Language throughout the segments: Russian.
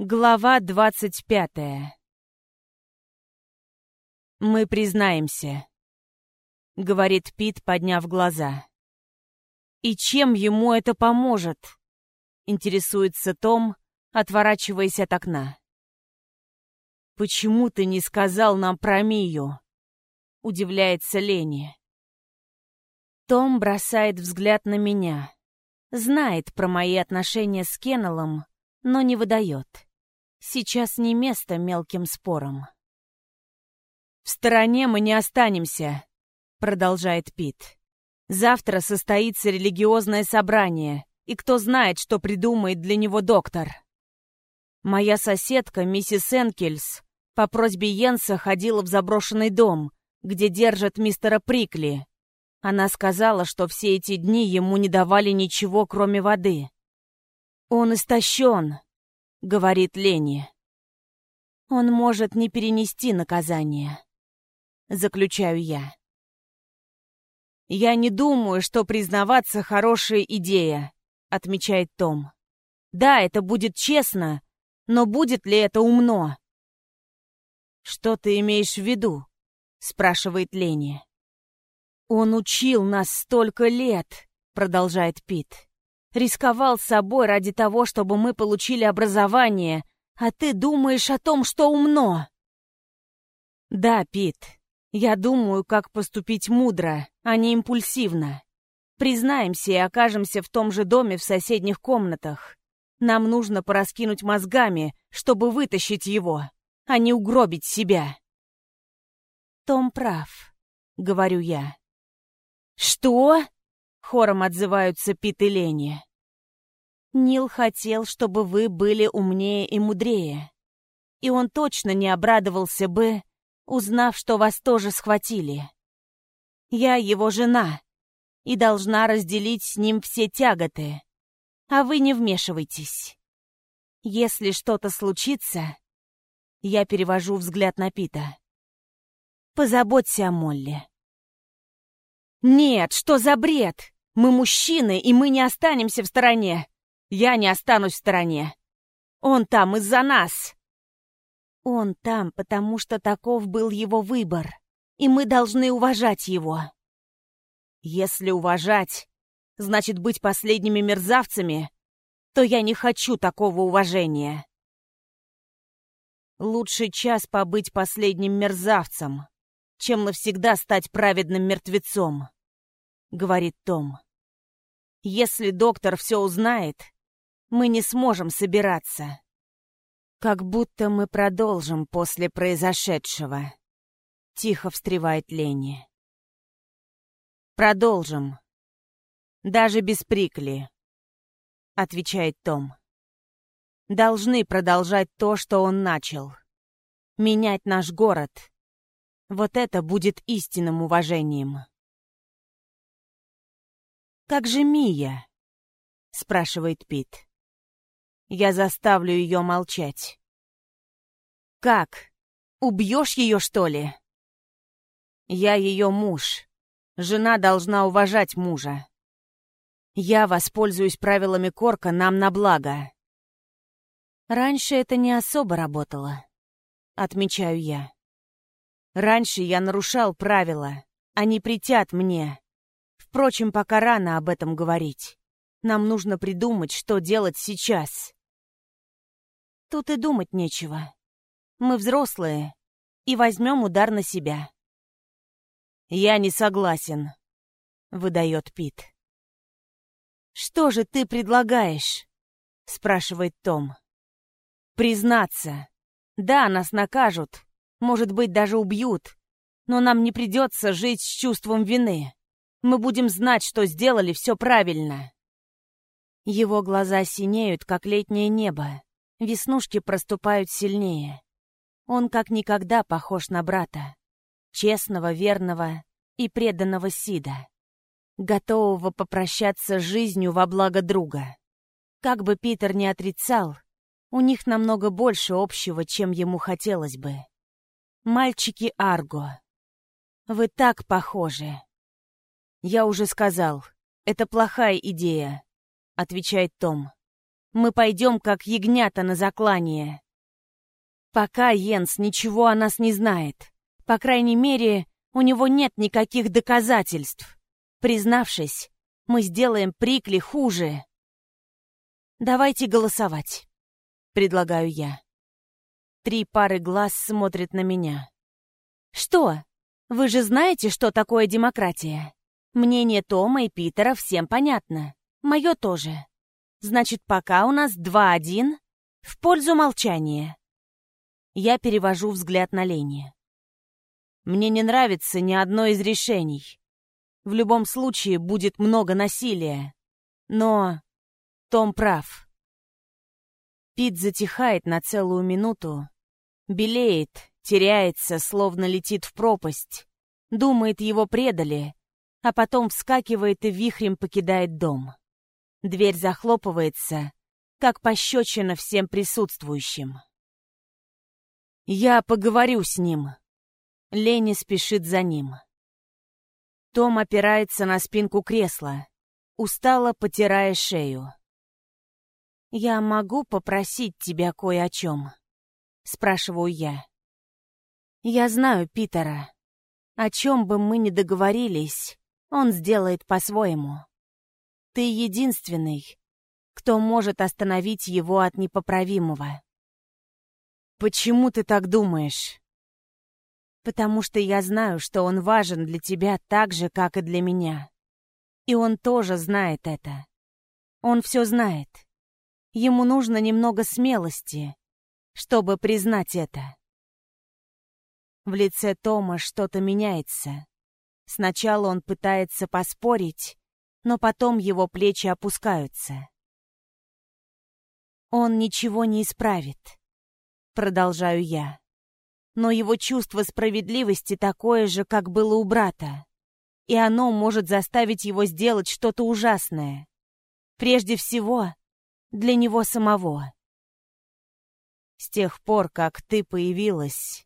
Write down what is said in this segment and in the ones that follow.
Глава двадцать пятая «Мы признаемся», — говорит Пит, подняв глаза. «И чем ему это поможет?» — интересуется Том, отворачиваясь от окна. «Почему ты не сказал нам про Мию?» — удивляется Лени. Том бросает взгляд на меня. Знает про мои отношения с Кеннеллом, но не выдает. Сейчас не место мелким спорам. «В стороне мы не останемся», — продолжает Пит. «Завтра состоится религиозное собрание, и кто знает, что придумает для него доктор». Моя соседка, миссис Энкельс, по просьбе Йенса ходила в заброшенный дом, где держат мистера Прикли. Она сказала, что все эти дни ему не давали ничего, кроме воды. «Он истощен», — говорит Лени. «Он может не перенести наказание», — заключаю я. «Я не думаю, что признаваться хорошая идея», — отмечает Том. «Да, это будет честно, но будет ли это умно?» «Что ты имеешь в виду?» — спрашивает Лени. «Он учил нас столько лет», — продолжает Пит рисковал собой ради того, чтобы мы получили образование, а ты думаешь о том, что умно. Да, Пит, я думаю, как поступить мудро, а не импульсивно. Признаемся и окажемся в том же доме в соседних комнатах. Нам нужно пораскинуть мозгами, чтобы вытащить его, а не угробить себя. Том прав, говорю я. Что? Хором отзываются Пит и Лени. Нил хотел, чтобы вы были умнее и мудрее. И он точно не обрадовался бы, узнав, что вас тоже схватили. Я его жена и должна разделить с ним все тяготы. А вы не вмешивайтесь. Если что-то случится, я перевожу взгляд на Пита. Позаботься о Молли. Нет, что за бред? Мы мужчины, и мы не останемся в стороне. Я не останусь в стороне. Он там из-за нас. Он там, потому что таков был его выбор, и мы должны уважать его. Если уважать, значит быть последними мерзавцами, то я не хочу такого уважения. Лучше час побыть последним мерзавцем, чем навсегда стать праведным мертвецом, — говорит Том. Если доктор все узнает, мы не сможем собираться. Как будто мы продолжим после произошедшего. Тихо встревает Лени. Продолжим. Даже без прикли. Отвечает Том. Должны продолжать то, что он начал. Менять наш город. Вот это будет истинным уважением. «Как же Мия?» — спрашивает Пит. Я заставлю ее молчать. «Как? Убьешь ее, что ли?» «Я ее муж. Жена должна уважать мужа. Я воспользуюсь правилами Корка нам на благо». Раньше это не особо работало, отмечаю я. Раньше я нарушал правила, они притят мне. Впрочем, пока рано об этом говорить. Нам нужно придумать, что делать сейчас. Тут и думать нечего. Мы взрослые и возьмем удар на себя. «Я не согласен», — выдает Пит. «Что же ты предлагаешь?» — спрашивает Том. «Признаться. Да, нас накажут, может быть, даже убьют, но нам не придется жить с чувством вины. Мы будем знать, что сделали все правильно. Его глаза синеют, как летнее небо. Веснушки проступают сильнее. Он как никогда похож на брата. Честного, верного и преданного Сида. Готового попрощаться с жизнью во благо друга. Как бы Питер не отрицал, у них намного больше общего, чем ему хотелось бы. Мальчики Арго. Вы так похожи. «Я уже сказал, это плохая идея», — отвечает Том. Мы пойдем, как ягнята на заклание. Пока Йенс ничего о нас не знает. По крайней мере, у него нет никаких доказательств. Признавшись, мы сделаем Прикли хуже. Давайте голосовать, предлагаю я. Три пары глаз смотрят на меня. Что? Вы же знаете, что такое демократия? Мнение Тома и Питера всем понятно. Мое тоже. Значит, пока у нас 2-1 в пользу молчания. Я перевожу взгляд на Лени. Мне не нравится ни одно из решений. В любом случае будет много насилия. Но Том прав. Пит затихает на целую минуту, белеет, теряется, словно летит в пропасть, думает, его предали, а потом вскакивает и вихрем покидает дом. Дверь захлопывается, как пощечина всем присутствующим. Я поговорю с ним. Лени спешит за ним. Том опирается на спинку кресла, устало потирая шею. «Я могу попросить тебя кое о чем?» — спрашиваю я. «Я знаю Питера. О чем бы мы ни договорились, он сделает по-своему. Ты единственный, кто может остановить его от непоправимого». «Почему ты так думаешь?» «Потому что я знаю, что он важен для тебя так же, как и для меня. И он тоже знает это. Он все знает. Ему нужно немного смелости, чтобы признать это». В лице Тома что-то меняется. Сначала он пытается поспорить, но потом его плечи опускаются. Он ничего не исправит продолжаю я. Но его чувство справедливости такое же, как было у брата. И оно может заставить его сделать что-то ужасное. Прежде всего, для него самого. С тех пор, как ты появилась,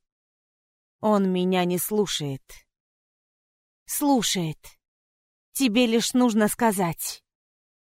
он меня не слушает. Слушает. Тебе лишь нужно сказать.